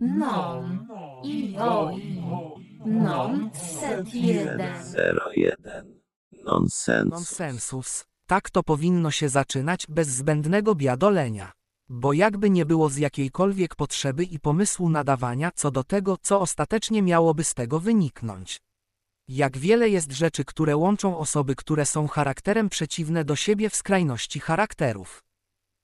nom, i set jeden. 01. Nonsens. Nonsensus. Tak to powinno się zaczynać bez zbędnego biadolenia. Bo jakby nie było z jakiejkolwiek potrzeby i pomysłu nadawania co do tego, co ostatecznie miałoby z tego wyniknąć. Jak wiele jest rzeczy, które łączą osoby, które są charakterem przeciwne do siebie w skrajności charakterów.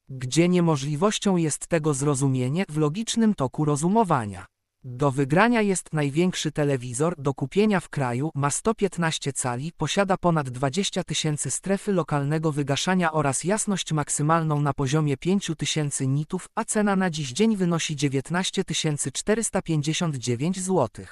Gdzie niemożliwością jest tego zrozumienie w logicznym toku rozumowania. Do wygrania jest największy telewizor, do kupienia w kraju, ma 115 cali, posiada ponad 20 tysięcy strefy lokalnego wygaszania oraz jasność maksymalną na poziomie 5000 nitów, a cena na dziś dzień wynosi 19 459 zł.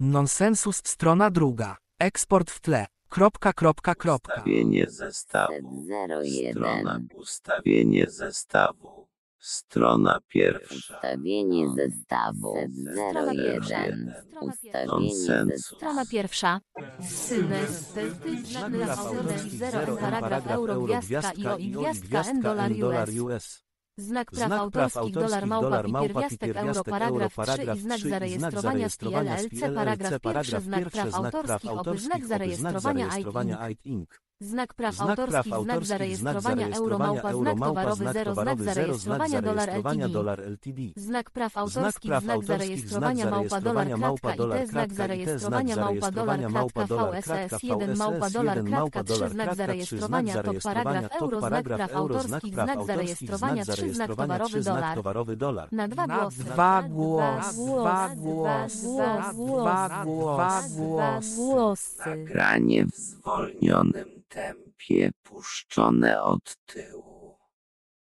Nonsensus strona druga. Eksport w tle. Kropka, kropka, kropka. Ustawienie zestawu. Strona 01. ustawienie zestawu. Strona pierwsza. Ustawienie zestawu. Strona pierwsza. 01. Strona Ustawienie Nonsensu. zestawu. Strona pierwsza. Synestetyczny Znak autorski 0 autorski, paragraf euro gwiazdka i o i gwiazdka n dolar US. Znak praw Znak praw autorskich dolar małpa pierwiastek euro paragraf 3 i znak zarejestrowania z PLLC paragraf pierwszy znak praw autorskich opy znak zarejestrowania IT Inc. Znak praw Znak praw autorskich znak autorskich, zarejestrowania euro małpa znak towarowy 0 znak zarejestrowania dolar LTD. Znak praw Znak autorskich, praw znak zarejestrowania znak małpa dolar zarejestrowania małpa kratka dolar znak zarejestrowania znak małpa dolar zarejestrowania małpa dolar VSS kratka 1 małpa dolar 1 kratka małpa 3 dolar znak kratka 3 zarejestrowania znak top paragraf euro znak praw autorskich praw znak zarejestrowania 3 znak zarejestrowania towarowy 3 znak dolar. Na dwa głosy. dwa Na głosy. dwa Dwa głosy. Dwa głosy. głosy. Dwa głosy. Nagranie w zwolnionym tempie puszczone od tyłu.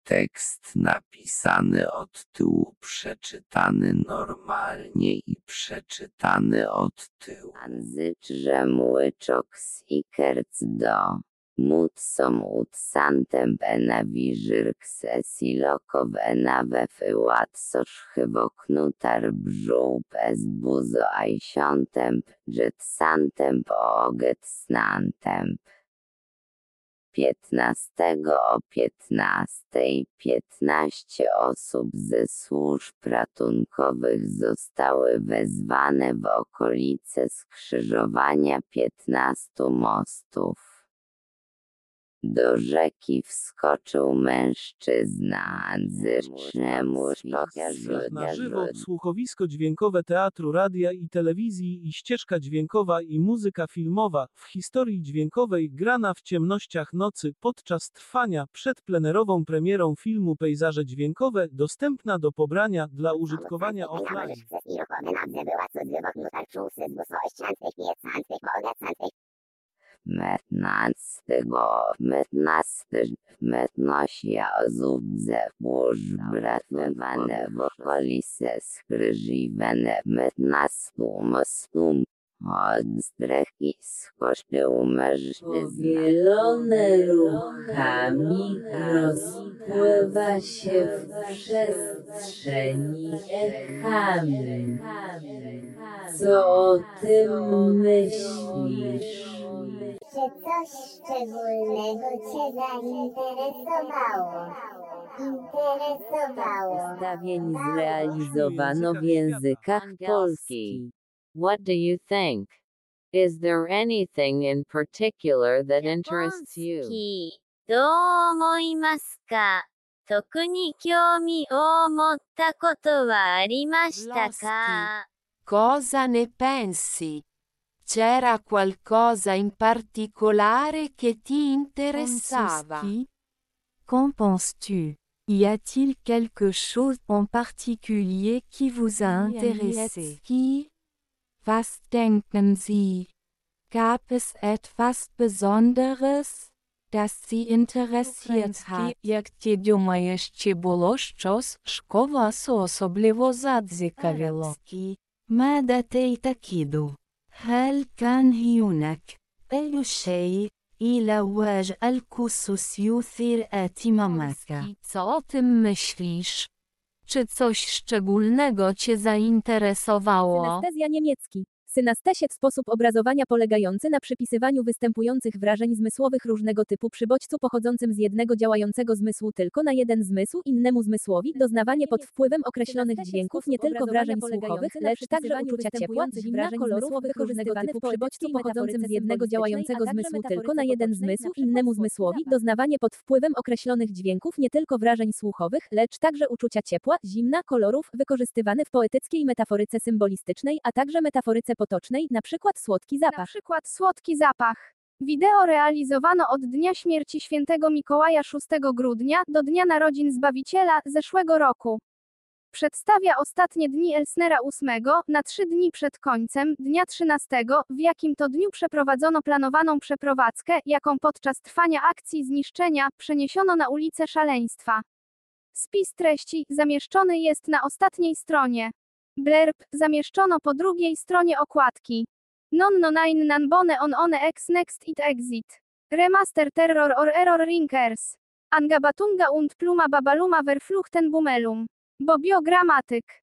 Tekst napisany od tyłu, przeczytany normalnie i przeczytany od tyłu. Anzycz, że młyczok sikerc do. Mutsom utsantem benaviżyrk sesilokow enawefy łatsosz chywoknutar bżółp es buzo ajsiątemp, jetsantemp oget snantemp. 15 o 15 15 osób ze służb ratunkowych zostały wezwane w okolice skrzyżowania 15 mostów. Do rzeki wskoczył mężczyzna, anzycznemu Na żywo słuchowisko dźwiękowe teatru, radia i telewizji i ścieżka dźwiękowa i muzyka filmowa w historii dźwiękowej grana w ciemnościach nocy podczas trwania przed plenerową premierą filmu Pejzaże dźwiękowe dostępna do pobrania dla użytkowania offline. Metnactego, metnasty, metnosia osób ze służb ratowane w okolice skrzyżowane metnastu mostum. Od streki skoczył mężczyzna. Powielone ruchami rozpływa się w przestrzeni echami. Co o tym myślisz? Czy coś szczególnego Cię zainteresowało? Interesowało. Zestawień zrealizowano w językach polskich. What do you think? Is there anything in particular that interests you? どう思いますか特に興味を持ったことはありましたか Cosa ne pensi? C'era qualcosa in particolare che ti interessava? Qu'en penses-tu? Y a-t-il quelque chose en particulier qui vous a intéressé? Was denken Sie? Gab es etwas Besonderes, das Sie interessiert hat? Як ти думаєш, чи було. هل كان هناك أي شيء إلى وجه الكسوس يثير اهتمامك؟ Co o tym myślisz? Czy coś szczególnego Cię zainteresowało? Synestezja niemiecki. Synestesię sposób obrazowania polegający na przypisywaniu występujących wrażeń zmysłowych różnego typu przy bodźcu pochodzącym z jednego działającego zmysłu tylko na jeden zmysł innemu zmysłowi, doznawanie pod wpływem określonych dźwięków nie tylko wrażeń słuchowych, lecz także uczucia ciepła, zimna, kolorów typu przy bodźcu pochodzącym z jednego działającego zmysłu tylko na jeden zmysł innemu zmysłowi, doznawanie pod wpływem określonych dźwięków nie tylko wrażeń słuchowych, lecz także uczucia ciepła, zimna, kolorów, wykorzystywane w poetyckiej metaforyce symbolistycznej, a także metaforyce potocznej, na przykład słodki Na zapach. przykład słodki zapach. Wideo realizowano od dnia śmierci świętego Mikołaja 6 grudnia do dnia narodzin Zbawiciela zeszłego roku. Przedstawia ostatnie dni Elsnera 8 na trzy dni przed końcem dnia 13, w jakim to dniu przeprowadzono planowaną przeprowadzkę, jaką podczas trwania akcji zniszczenia przeniesiono na ulicę Szaleństwa. Spis treści zamieszczony jest na ostatniej stronie. Blerb zamieszczono po drugiej stronie okładki. Non no nine nan bone on one ex next it exit. Remaster terror or error rinkers. Angabatunga und pluma babaluma verfluchten bumelum. Bobiogramatyk.